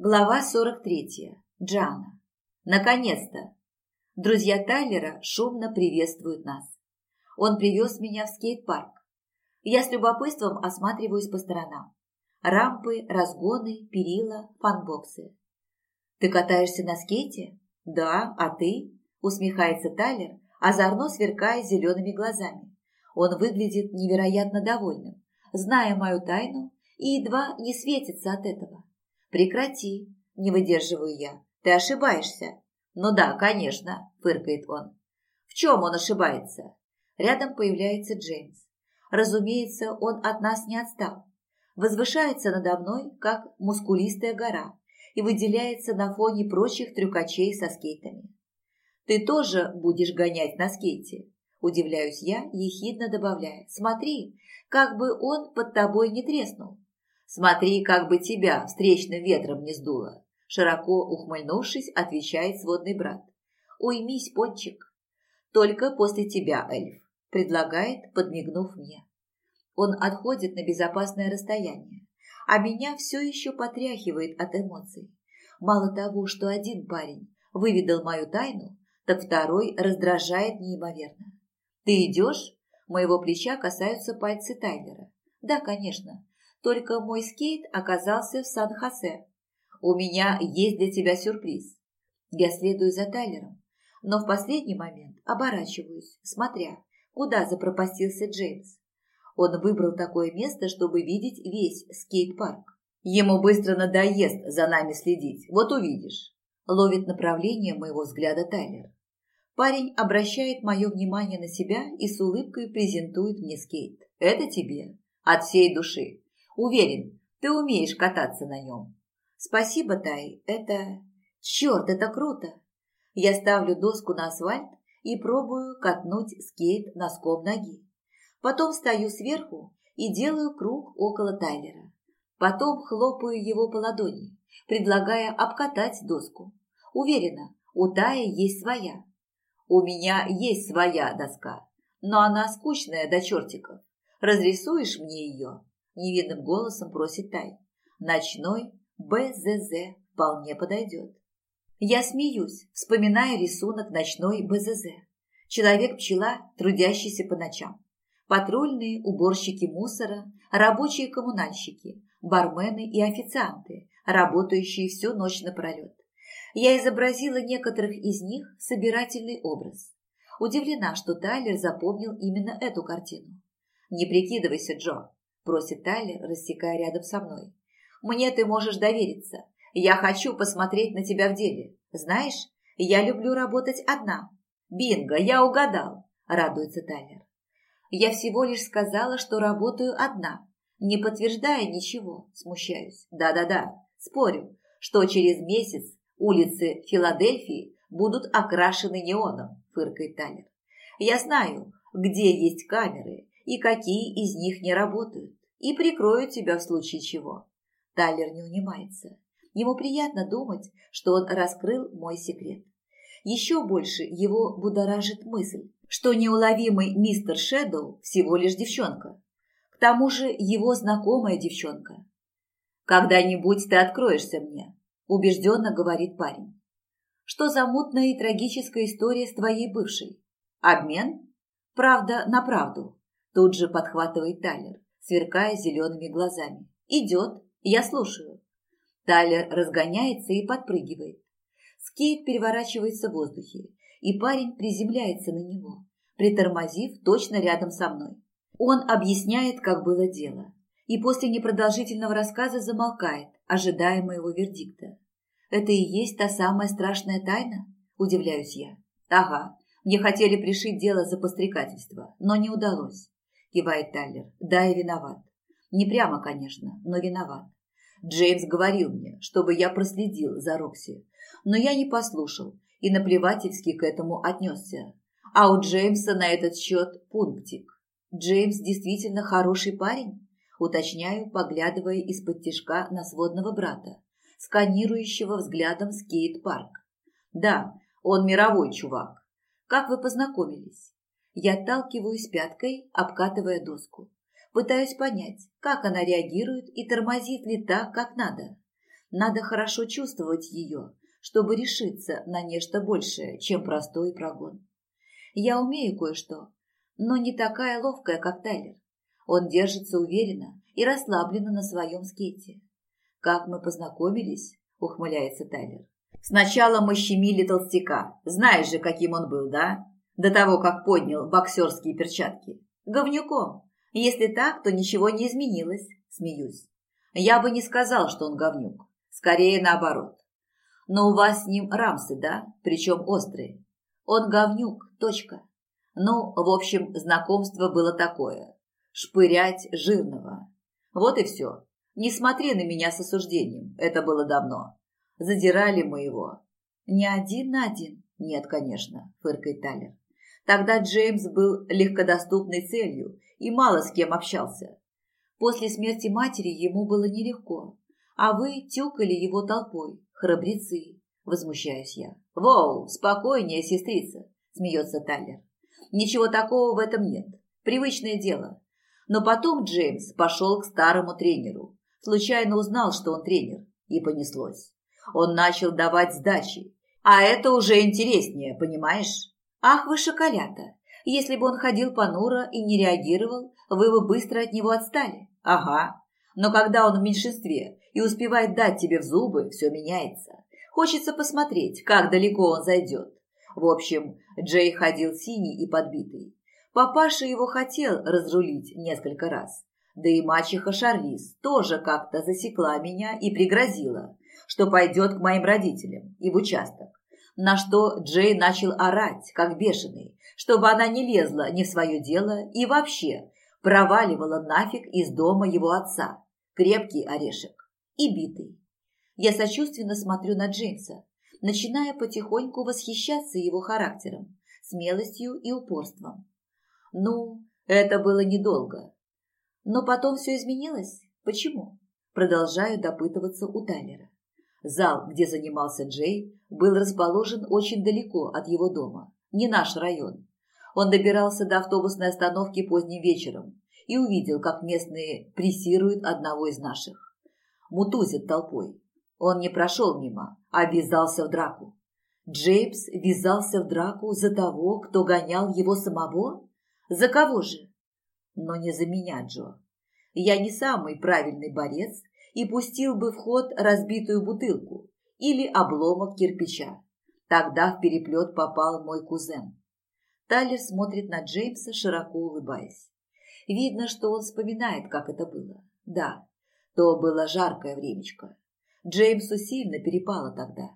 Глава 43. Джана. Наконец-то! Друзья Тайлера шумно приветствуют нас. Он привез меня в скейт-парк. Я с любопытством осматриваюсь по сторонам. Рампы, разгоны, перила, фанбоксы. «Ты катаешься на скейте?» «Да, а ты?» – усмехается Тайлер, озорно сверкая зелеными глазами. Он выглядит невероятно довольным, зная мою тайну, и едва не светится от этого. «Прекрати!» – не выдерживаю я. «Ты ошибаешься!» «Ну да, конечно!» – фыркает он. «В чем он ошибается?» Рядом появляется Джеймс. Разумеется, он от нас не отстал. Возвышается надо мной, как мускулистая гора, и выделяется на фоне прочих трюкачей со скейтами. «Ты тоже будешь гонять на скейте?» Удивляюсь я, ехидно добавляя. «Смотри, как бы он под тобой не треснул». Смотри, как бы тебя встречным ветром не сдуло. Широко ухмыльнувшись, отвечает сводный брат. Уймись, пончик. Только после тебя, эльф, предлагает, подмигнув мне. Он отходит на безопасное расстояние, а меня все еще потряхивает от эмоций. Мало того, что один парень выведал мою тайну, так второй раздражает неимоверно. «Ты идешь?» Моего плеча касаются пальцы Тайлера. «Да, конечно. Только мой скейт оказался в Сан-Хосе. У меня есть для тебя сюрприз. Я следую за Тайлером, но в последний момент оборачиваюсь, смотря, куда запропастился Джеймс. Он выбрал такое место, чтобы видеть весь скейт-парк. Ему быстро надоест за нами следить, вот увидишь. Ловит направление моего взгляда Тайлер. Парень обращает мое внимание на себя и с улыбкой презентует мне скейт. Это тебе. От всей души. Уверен, ты умеешь кататься на нем. Спасибо, Тай, это... Черт, это круто! Я ставлю доску на асфальт и пробую катнуть скейт носком ноги. Потом стою сверху и делаю круг около Тайлера. Потом хлопаю его по ладони, предлагая обкатать доску. Уверена, у Таи есть своя. У меня есть своя доска, но она скучная до чертиков. Разрисуешь мне ее?» невинным голосом просит Тай. Ночной БЗЗ вполне подойдет. Я смеюсь, вспоминая рисунок ночной БЗЗ. Человек-пчела, трудящийся по ночам. Патрульные, уборщики мусора, рабочие коммунальщики, бармены и официанты, работающие всю ночь напролет. Я изобразила некоторых из них собирательный образ. Удивлена, что Тайлер запомнил именно эту картину. «Не прикидывайся, Джо», просит Тайлер, рассекая рядом со мной. «Мне ты можешь довериться. Я хочу посмотреть на тебя в деле. Знаешь, я люблю работать одна». «Бинго, я угадал!» – радуется Тайлер. «Я всего лишь сказала, что работаю одна, не подтверждая ничего, смущаюсь. Да-да-да, спорю, что через месяц улицы Филадельфии будут окрашены неоном», – фыркает Тайлер. «Я знаю, где есть камеры и какие из них не работают и прикрою тебя в случае чего. Тайлер не унимается. Ему приятно думать, что он раскрыл мой секрет. Еще больше его будоражит мысль, что неуловимый мистер Шэдоу всего лишь девчонка. К тому же его знакомая девчонка. «Когда-нибудь ты откроешься мне», – убежденно говорит парень. «Что за мутная и трагическая история с твоей бывшей? Обмен? Правда на правду», – тут же подхватывает Тайлер сверкая зелеными глазами. «Идет, я слушаю». Тайлер разгоняется и подпрыгивает. Скейт переворачивается в воздухе, и парень приземляется на него, притормозив точно рядом со мной. Он объясняет, как было дело, и после непродолжительного рассказа замолкает, ожидая моего вердикта. «Это и есть та самая страшная тайна?» – удивляюсь я. «Ага, мне хотели пришить дело за пострекательство, но не удалось. – кивает Тайлер. «Да, я виноват. Не прямо, конечно, но виноват. Джеймс говорил мне, чтобы я проследил за Рокси, но я не послушал и наплевательски к этому отнесся. А у Джеймса на этот счет пунктик. Джеймс действительно хороший парень?» Уточняю, поглядывая из-под тишка на сводного брата, сканирующего взглядом скейт-парк. «Да, он мировой чувак. Как вы познакомились?» Я отталкиваюсь пяткой, обкатывая доску. Пытаюсь понять, как она реагирует и тормозит ли так, как надо. Надо хорошо чувствовать ее, чтобы решиться на нечто большее, чем простой прогон. Я умею кое-что, но не такая ловкая, как Тайлер. Он держится уверенно и расслабленно на своем скейте. «Как мы познакомились?» – ухмыляется Тайлер. «Сначала мы щемили толстяка. Знаешь же, каким он был, да? до того, как поднял боксерские перчатки. Говнюком. Если так, то ничего не изменилось, смеюсь. Я бы не сказал, что он говнюк. Скорее наоборот. Но у вас с ним рамсы, да? Причем острые. Он говнюк, точка. Ну, в общем, знакомство было такое. Шпырять жирного. Вот и все. Не смотри на меня с осуждением. Это было давно. Задирали мы его. Не один на один. Нет, конечно, фыркает Талер. Тогда Джеймс был легкодоступной целью и мало с кем общался. После смерти матери ему было нелегко, а вы тюкали его толпой, храбрецы, возмущаюсь я. «Воу, спокойнее, сестрица!» – смеется Тайлер. «Ничего такого в этом нет. Привычное дело. Но потом Джеймс пошел к старому тренеру. Случайно узнал, что он тренер. И понеслось. Он начал давать сдачи. А это уже интереснее, понимаешь? «Ах вы шоколята! Если бы он ходил понуро и не реагировал, вы бы быстро от него отстали. Ага. Но когда он в меньшинстве и успевает дать тебе в зубы, все меняется. Хочется посмотреть, как далеко он зайдет. В общем, Джей ходил синий и подбитый. Папаша его хотел разрулить несколько раз. Да и мачеха Шарлиз тоже как-то засекла меня и пригрозила, что пойдет к моим родителям и в участок на что Джей начал орать, как бешеный, чтобы она не лезла не в свое дело и вообще проваливала нафиг из дома его отца. Крепкий орешек и битый. Я сочувственно смотрю на Джеймса, начиная потихоньку восхищаться его характером, смелостью и упорством. Ну, это было недолго. Но потом все изменилось. Почему? Продолжаю допытываться у Тайлера. Зал, где занимался Джей, был расположен очень далеко от его дома, не наш район. Он добирался до автобусной остановки поздним вечером и увидел, как местные прессируют одного из наших. Мутузит толпой. Он не прошел мимо, а ввязался в драку. Джейбс ввязался в драку за того, кто гонял его самого? За кого же? Но не за меня, Джо. Я не самый правильный борец и пустил бы в ход разбитую бутылку или обломок кирпича. Тогда в переплет попал мой кузен. Талер смотрит на Джеймса, широко улыбаясь. Видно, что он вспоминает, как это было. Да, то было жаркое времечко. Джеймсу сильно перепало тогда.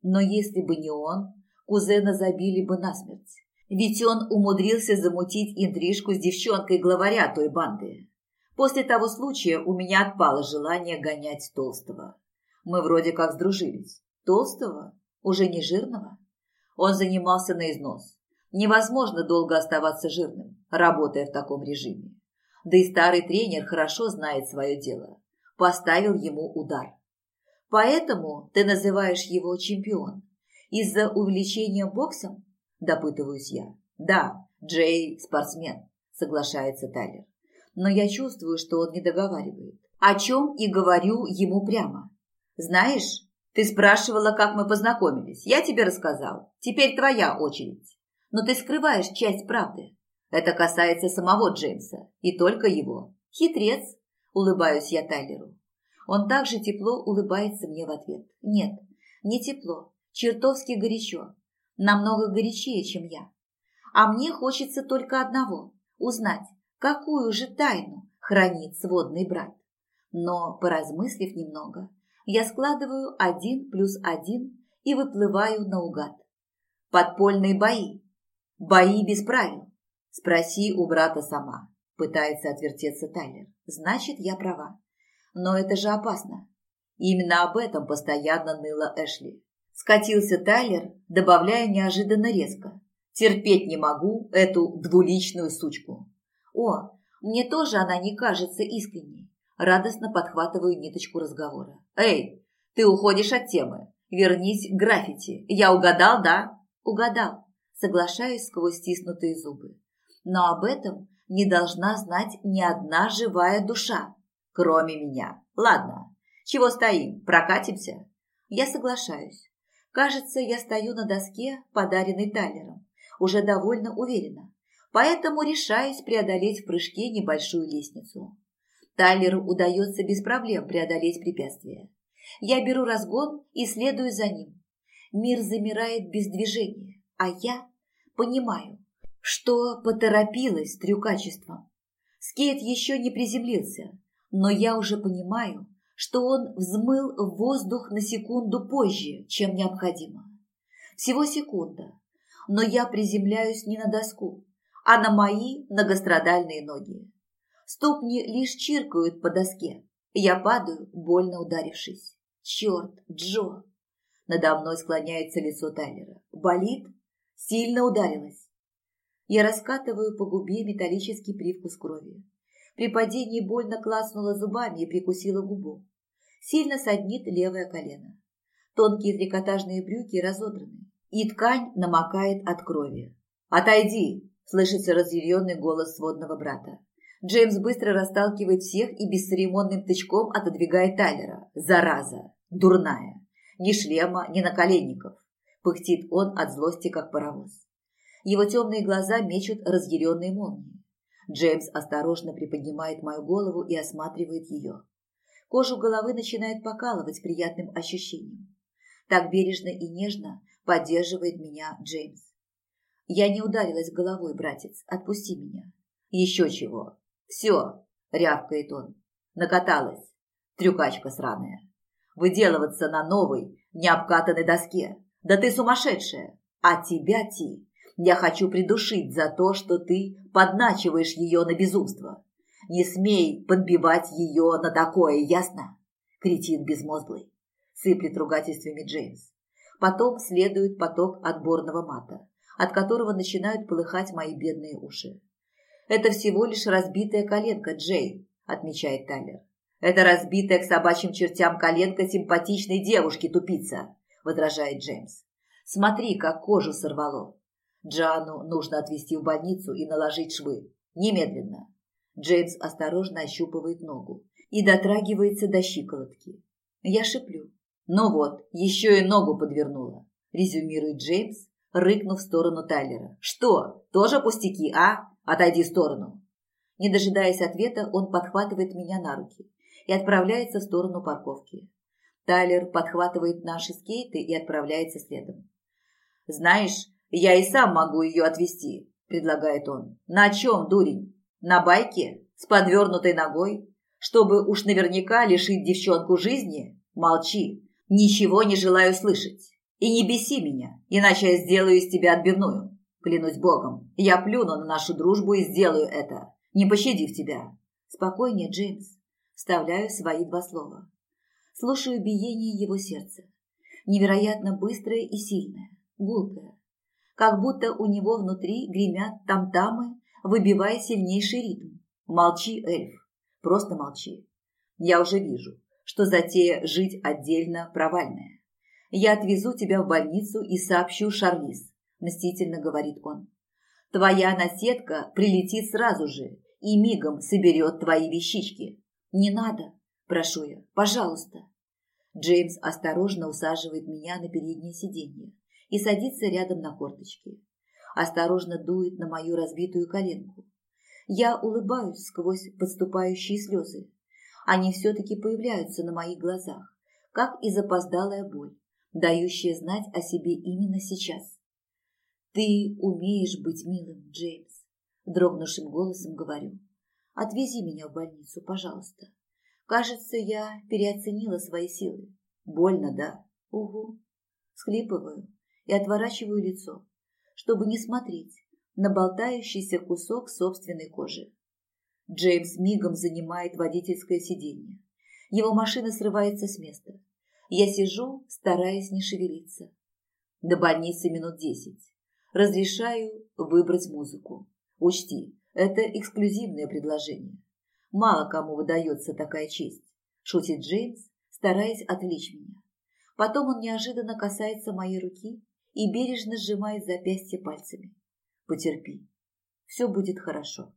Но если бы не он, кузена забили бы насмерть. Ведь он умудрился замутить интрижку с девчонкой главаря той банды. После того случая у меня отпало желание гонять Толстого. Мы вроде как сдружились. Толстого? Уже не жирного? Он занимался на износ. Невозможно долго оставаться жирным, работая в таком режиме. Да и старый тренер хорошо знает свое дело. Поставил ему удар. Поэтому ты называешь его чемпион. Из-за увлечения боксом? Допытываюсь я. Да, Джей – спортсмен, соглашается Тайлер но я чувствую, что он не договаривает. О чем и говорю ему прямо. Знаешь, ты спрашивала, как мы познакомились. Я тебе рассказал. Теперь твоя очередь. Но ты скрываешь часть правды. Это касается самого Джеймса и только его. Хитрец, улыбаюсь я Тайлеру. Он также тепло улыбается мне в ответ. Нет, не тепло, чертовски горячо. Намного горячее, чем я. А мне хочется только одного – узнать, какую же тайну хранит сводный брат. Но, поразмыслив немного, я складываю один плюс один и выплываю наугад. Подпольные бои. Бои без правил. Спроси у брата сама. Пытается отвертеться Тайлер. Значит, я права. Но это же опасно. Именно об этом постоянно ныла Эшли. Скатился Тайлер, добавляя неожиданно резко. Терпеть не могу эту двуличную сучку. «О, мне тоже она не кажется искренней», – радостно подхватываю ниточку разговора. «Эй, ты уходишь от темы. Вернись к граффити. Я угадал, да?» «Угадал», – соглашаюсь сквозь стиснутые зубы. «Но об этом не должна знать ни одна живая душа, кроме меня. Ладно, чего стоим, прокатимся?» Я соглашаюсь. Кажется, я стою на доске, подаренной Тайлером. Уже довольно уверенно поэтому решаясь преодолеть в прыжке небольшую лестницу. Тайлеру удается без проблем преодолеть препятствие. Я беру разгон и следую за ним. Мир замирает без движения, а я понимаю, что поторопилась с трюкачеством. Скейт еще не приземлился, но я уже понимаю, что он взмыл воздух на секунду позже, чем необходимо. Всего секунда, но я приземляюсь не на доску, а на мои многострадальные ноги. Ступни лишь чиркают по доске. Я падаю, больно ударившись. Черт, Джо! Надо мной склоняется лицо Тайлера. Болит? Сильно ударилась. Я раскатываю по губе металлический привкус крови. При падении больно класнула зубами и прикусила губу. Сильно саднит левое колено. Тонкие трикотажные брюки разодраны, и ткань намокает от крови. «Отойди!» Слышится разъяренный голос сводного брата. Джеймс быстро расталкивает всех и бесцеремонным тычком отодвигает Тайлера. Зараза! Дурная! Ни шлема, ни наколенников! Пыхтит он от злости, как паровоз. Его темные глаза мечут разъяренные молнии. Джеймс осторожно приподнимает мою голову и осматривает ее. Кожу головы начинает покалывать приятным ощущением. Так бережно и нежно поддерживает меня Джеймс. Я не ударилась головой, братец. Отпусти меня. Еще чего. Все, рявкает он. Накаталась. Трюкачка сраная. Выделываться на новой, необкатанной доске. Да ты сумасшедшая. А тебя, Ти, я хочу придушить за то, что ты подначиваешь ее на безумство. Не смей подбивать ее на такое, ясно? Кретин безмозглый. Сыплет ругательствами Джеймс. Потом следует поток отборного мата от которого начинают полыхать мои бедные уши. «Это всего лишь разбитая коленка, Джей», – отмечает Тайлер. «Это разбитая к собачьим чертям коленка симпатичной девушки, тупица», – возражает Джеймс. «Смотри, как кожу сорвало. Джану нужно отвезти в больницу и наложить швы. Немедленно». Джеймс осторожно ощупывает ногу и дотрагивается до щиколотки. Я шиплю. «Ну вот, еще и ногу подвернула», – резюмирует Джеймс рыкнув в сторону Тайлера. «Что, тоже пустяки, а? Отойди в сторону!» Не дожидаясь ответа, он подхватывает меня на руки и отправляется в сторону парковки. Тайлер подхватывает наши скейты и отправляется следом. «Знаешь, я и сам могу ее отвезти», – предлагает он. «На чем, дурень? На байке? С подвернутой ногой? Чтобы уж наверняка лишить девчонку жизни? Молчи. Ничего не желаю слышать. И не беси меня, иначе я сделаю из тебя отбивную. Клянусь богом, я плюну на нашу дружбу и сделаю это, не пощадив тебя. Спокойнее, Джеймс. Вставляю свои два слова. Слушаю биение его сердца. Невероятно быстрое и сильное, гулкое. Как будто у него внутри гремят там-тамы, выбивая сильнейший ритм. Молчи, эльф. Просто молчи. Я уже вижу, что затея жить отдельно провальная. «Я отвезу тебя в больницу и сообщу Шарлиз», – мстительно говорит он. «Твоя наседка прилетит сразу же и мигом соберет твои вещички». «Не надо», – прошу я, – «пожалуйста». Джеймс осторожно усаживает меня на переднее сиденье и садится рядом на корточки. Осторожно дует на мою разбитую коленку. Я улыбаюсь сквозь подступающие слезы. Они все-таки появляются на моих глазах, как и запоздалая боль дающее знать о себе именно сейчас. «Ты умеешь быть милым, Джеймс», – дрогнувшим голосом говорю. «Отвези меня в больницу, пожалуйста. Кажется, я переоценила свои силы. Больно, да? Угу». Схлипываю и отворачиваю лицо, чтобы не смотреть на болтающийся кусок собственной кожи. Джеймс мигом занимает водительское сиденье. Его машина срывается с места. Я сижу, стараясь не шевелиться. До больницы минут десять. Разрешаю выбрать музыку. Учти, это эксклюзивное предложение. Мало кому выдается такая честь, шутит Джеймс, стараясь отвлечь меня. Потом он неожиданно касается моей руки и бережно сжимает запястье пальцами. Потерпи, все будет хорошо.